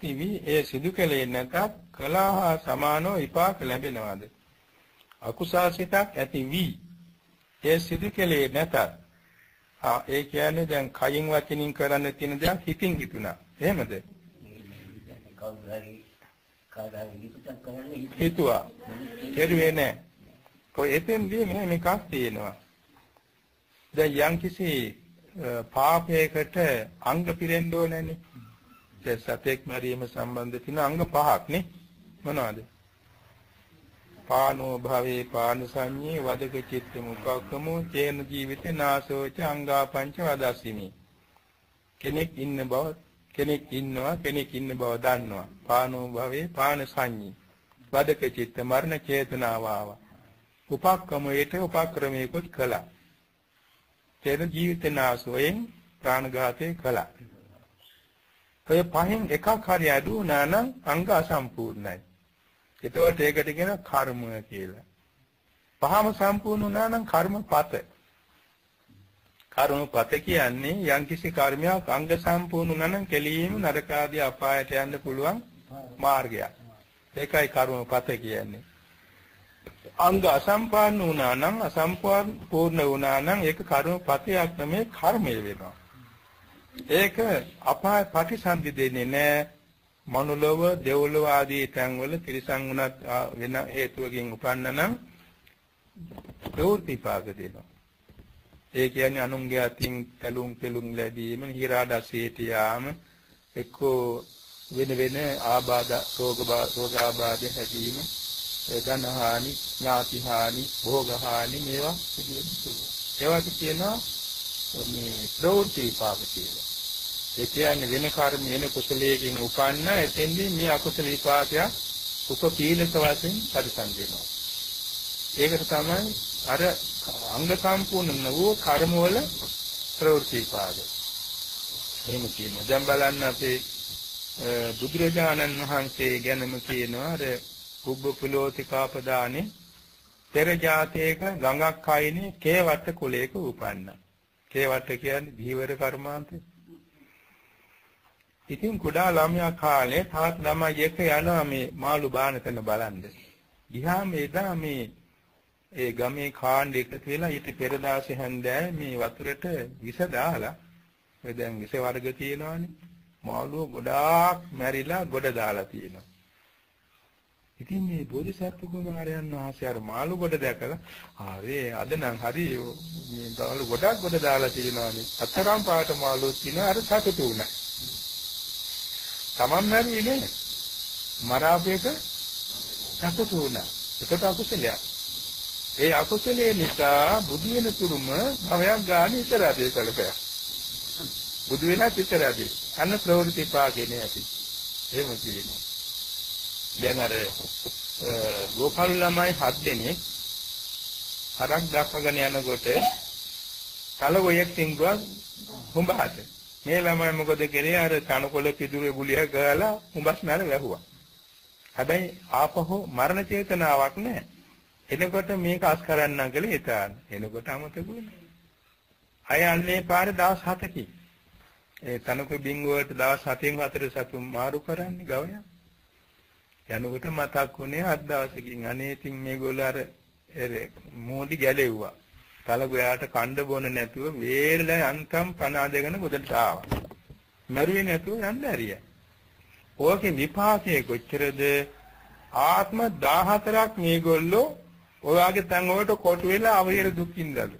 තිවි ඒ සිදු කලේ නැතත් කලහා සමානෝ විපාක ලැබෙනවද? අකුසාසිතක් ඇති වී ඒ සිදු කලේ නැතත් ආ ඒ කියන්නේ දැන් කයින් වචනින් කරන්න තියෙන දේ හිතින් හිතුණා. එහෙමද? හිතුවා. කෙරුවේ නැහැ. කොයි එතෙන්දී මෙහෙම එකක් තියෙනවා. දැන් යම්කිසි පාපයකට අංග පිරෙන්න ඕනනේ. දැන් සතෙක් මරීම සම්බන්ධ තියෙන අංග පහක් නේ. මොනවද? පානෝ භවේ පාන සංඤේ වදක චිත්ත මුඛක්කමෝ චේන ජීවිතේ නාසෝච අංගා පංච වදස්සිමි කෙනෙක් ඉන්න බව කෙනෙක් ඉන්නවා කෙනෙක් ඉන්න බව දන්නවා. පානෝ භවේ පාන සංඤී වදක චිත්ත මරණ චේතනාව ආවා. උපක්කමයට උපක්‍රමයකට කළා. චේන ජීවිතේ නාසෝයෙන් ප්‍රාණඝාතය කළා. ඔය පහෙන් එකක් හරි අඩු වුණා නම් අංග අසම්පූර්ණයි එතකොට ඒකට කියන කර්ම කියලා. පහම සම්පූර්ණ වුණා නම් කර්මපත. කර්මපත කියන්නේ යම්කිසි කර්මයක් අංග සම්පූර්ණ වුණා නම් කෙලීම නරක ආදී අපායට යන්න පුළුවන් මාර්ගයක්. ඒකයි කර්මපත කියන්නේ. අංග අසම්පූර්ණ වුණා නම් අසම්පූර්ණ වුණා නම් ඒක කර්මපතයක් නෙමෙයි කර්මය වෙනවා. ඒක අපාය ප්‍රතිසන්දි දෙන්නේ නැහැ. මනුලොව දෙව්ලොව ආදී තැන්වල තිරිසන් වුණත් වෙන හේතුවකින් උපන්න නම් ප්‍රවෘත්ති පාක දෙනවා. ඒ කියන්නේ අනුන්ගේ අතින් ඇලුම් පෙලුම් ලැබීම, හිරාදසීට යාම, එක්කෝ වෙන වෙන ආබාධ, රෝග රෝග ආබාධ හැදීම, ධන හානි, ඥාති හානි, භෝග හානි මේවා සිදුවෙනවා. ඒවට කියනවා මේ ප්‍රවෘත්ති පාක කියලා. ඒ කියන්නේ වෙන කර්ම වෙන කුසලයකින් උපන්න එතෙන්දී මේ අකුසල විපාකයක් උපපීලක වශයෙන් පරිසම් වෙනවා. ඒකට තමයි අර අංග සම්පූර්ණ වූ කර්ම වල ප්‍රවෘත්ති විපාක. එහෙම කියනවා. දැන් බලන්න අපේ බුදුරජාණන් වහන්සේ ගැනම කියනවා අර කුබ්බ පුලෝතිකාපදානේ පෙර ජාතයක ගඟක් අයිනේ කේවට්ට කුලයක උපන්නා. කේවට්ට කියන්නේ ධීවර කර්මාන්තේ ඉතින් කුඩා ළමයා කාලේ තාත් ළමයි එක්ක යනවා මේ මාළු බාන කරන බලන්න. ගියාම එදා මේ ඒ ගමේ කාණ්ඩ එකතු වෙලා ඊට පෙර දාසේ හැන්දෑ මේ වතුරට විස දාලා ඒ දැන් විස වර්ග තියෙනවානේ. මාළුව ගොඩාක් මැරිලා ගොඩ දාලා තියෙනවා. ඉතින් මේ බෝධිසත්ව කුමාරයන් වහන්සේ අර මාළු ගොඩ දැකලා ආවේ අද නම් හරි මේ මාළු ගොඩක් ගොඩ දාලා තියෙනවානේ. අතරම් පාට මාළු තියෙනවා අර සතුටු වුණා. Taman මැරුවේ නේ. මරාපේක සතුටු වුණා. ඒකට අකුසලයක්. ඒ අකුසලයේ නිසා බුදු වෙන තුරුම භවයක් ගන්න ඉතරදී කලපයක්. බුදු වෙනත් ඉතරදී. අන්න ප්‍රවෘත්ති පාකේනේ ඇති. එහෙම කියනවා. දැන් අර ගෝපාල ළමයි හත් දෙනෙක් හරක් දක්වගෙන යනකොට කලගොයෙක් තින්ගුවා හුඹහට මේ ළමයි මොකද කරේ අර තනකොළ පිදුරේ ගුලිය ගාලා හුඹස් නැර වැහුවා. හැබැයි ආපහු මරණ චේතනාවක් නැහැ. එනකොට මේක අස් කරන්නම් කියලා හිතාන. එනකොට අමතකුනේ. අය අන්නේ පාරේ දවස් 7කින්. ඒ තනකොළ බින්ගුවට දවස් 7න් හතර සතුන් මාරු කරන්නේ ගවයා. යනකොට මතක් වුණේ අත් දවසකින් අනේ ඉතින් මේගොල්ලෝ අර මෝඩි ගැලෙව්වා. තලගොයාට කණ්ඩ බොන නැතුව වේලලා යන්තම් පණ අදගෙන ගොඩට ආවා. මරුවේ නැතුව යන්න ඇරියා. ඕකේ විපාකයේ කොච්චරද ආත්ම 14ක් මේගොල්ලෝ ඔයාගේ තන් වලට කොටු වෙලා අවහිර දුක්ින්දලු.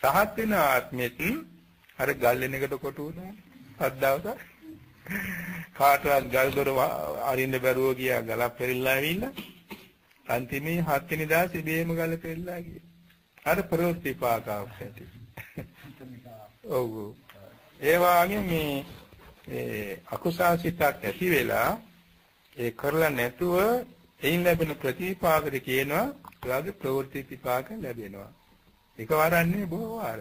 සහත් වෙන ආත්මෙත් අර ගල්ලෙන එකට කොටු වුණා. හත් දවසක් කාටවත් ගල් දොර අරින්න බැරුව ගියා ගලක් පෙරilla ඇවිල්ලා අන්තිමේ හත් වෙනි දාසේ බේම ගල පෙරilla ගියා. අර ප්‍රවෘත්ති පාකාවක් ඇති. ඔව්. ඒ වගේ මේ ඒ අකුසාසිතක් ඇති වෙලා ඒ කරලා නැතුව එයින් ලැබෙන ප්‍රතිපාකද කියනවා එයාගේ ප්‍රවෘත්ති විපාක ලැබෙනවා. එකවරන්නේ බොහෝ වාර.